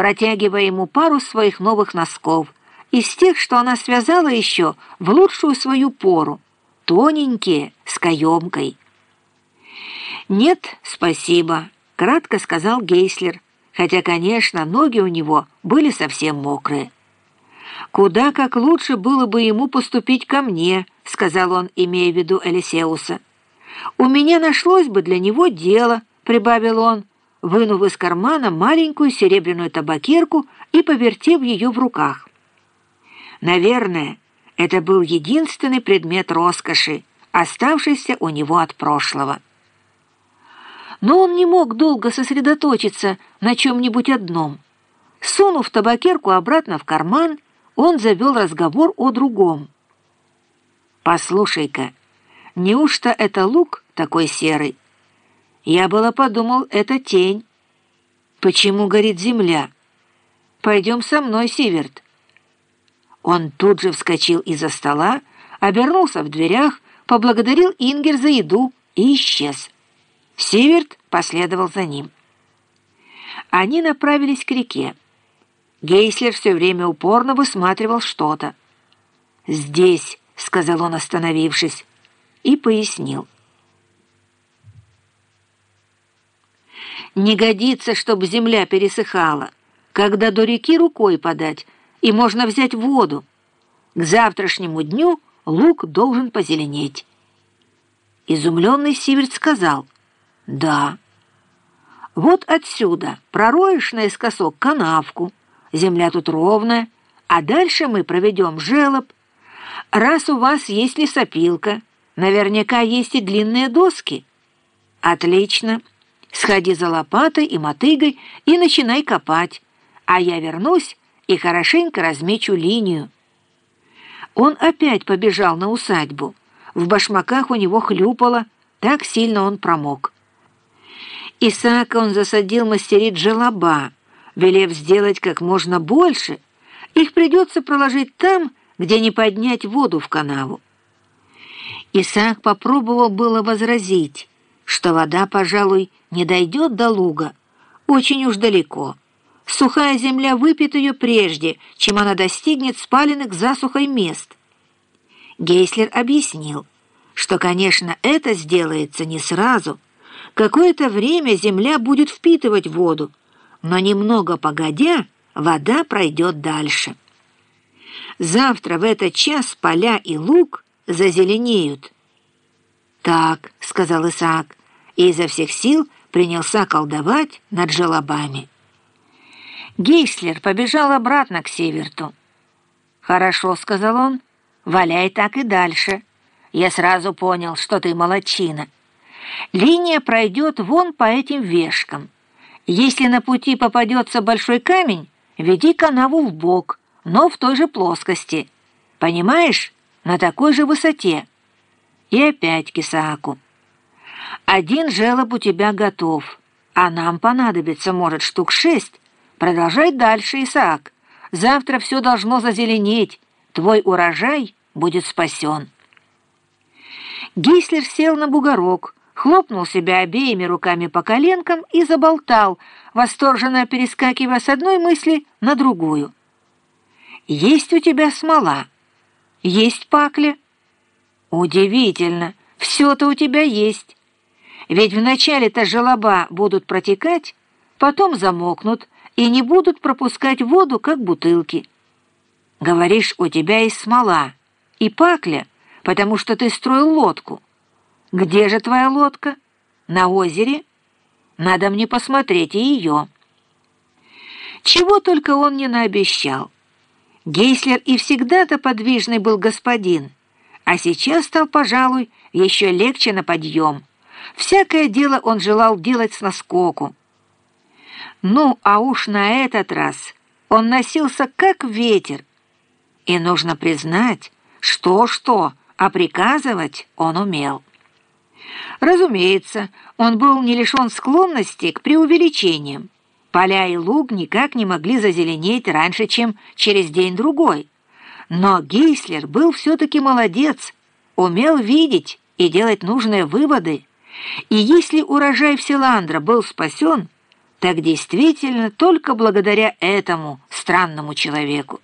протягивая ему пару своих новых носков, из тех, что она связала еще в лучшую свою пору, тоненькие, с каемкой. «Нет, спасибо», — кратко сказал Гейслер, хотя, конечно, ноги у него были совсем мокрые. «Куда как лучше было бы ему поступить ко мне», — сказал он, имея в виду Элисеуса. «У меня нашлось бы для него дело», — прибавил он, вынув из кармана маленькую серебряную табакерку и повертев ее в руках. Наверное, это был единственный предмет роскоши, оставшийся у него от прошлого. Но он не мог долго сосредоточиться на чем-нибудь одном. Сунув табакерку обратно в карман, он завел разговор о другом. «Послушай-ка, неужто это лук такой серый? Я было подумал, это тень. Почему горит земля? Пойдем со мной, Сиверт». Он тут же вскочил из-за стола, обернулся в дверях, поблагодарил Ингер за еду и исчез. Сиверт последовал за ним. Они направились к реке. Гейслер все время упорно высматривал что-то. «Здесь», — сказал он, остановившись, и пояснил. «Не годится, чтобы земля пересыхала, когда до реки рукой подать, и можно взять воду. К завтрашнему дню лук должен позеленеть». Изумленный Сиверт сказал, «Да». «Вот отсюда пророешь наискосок канавку, земля тут ровная, а дальше мы проведем желоб. Раз у вас есть лесопилка, наверняка есть и длинные доски. Отлично. Сходи за лопатой и мотыгой и начинай копать, а я вернусь и хорошенько размечу линию. Он опять побежал на усадьбу. В башмаках у него хлюпало, так сильно он промок. Исаака он засадил мастерить желоба, велев сделать как можно больше, их придется проложить там, где не поднять воду в канаву. Исаак попробовал было возразить, что вода, пожалуй, не дойдет до луга, очень уж далеко. Сухая земля выпьет ее прежде, чем она достигнет спаленных засухой мест. Гейслер объяснил, что, конечно, это сделается не сразу. Какое-то время земля будет впитывать воду, но немного погодя, вода пройдет дальше. Завтра в этот час поля и луг зазеленеют. «Так», — сказал Исаак, и изо всех сил принялся колдовать над желобами. Гейслер побежал обратно к Северту. «Хорошо», — сказал он, — «валяй так и дальше. Я сразу понял, что ты молодчина. Линия пройдет вон по этим вешкам». Если на пути попадется большой камень, веди канаву в бок, но в той же плоскости. Понимаешь? На такой же высоте. И опять кисаку. Один желоб у тебя готов, а нам понадобится, может, штук шесть. Продолжай дальше, Исаак. Завтра все должно зазеленеть. Твой урожай будет спасен. Гейслер сел на бугорок, хлопнул себя обеими руками по коленкам и заболтал, восторженно перескакивая с одной мысли на другую. «Есть у тебя смола? Есть пакля?» «Удивительно! Все-то у тебя есть. Ведь вначале-то желоба будут протекать, потом замокнут и не будут пропускать воду, как бутылки. Говоришь, у тебя есть смола и пакля, потому что ты строил лодку». «Где же твоя лодка? На озере? Надо мне посмотреть и ее». Чего только он не наобещал. Гейслер и всегда-то подвижный был господин, а сейчас стал, пожалуй, еще легче на подъем. Всякое дело он желал делать с наскоку. Ну, а уж на этот раз он носился как ветер. И нужно признать, что-что, а приказывать он умел. Разумеется, он был не лишен склонности к преувеличениям. Поля и луг никак не могли зазеленеть раньше, чем через день-другой. Но Гейслер был все-таки молодец, умел видеть и делать нужные выводы. И если урожай Вселандра был спасен, так действительно только благодаря этому странному человеку.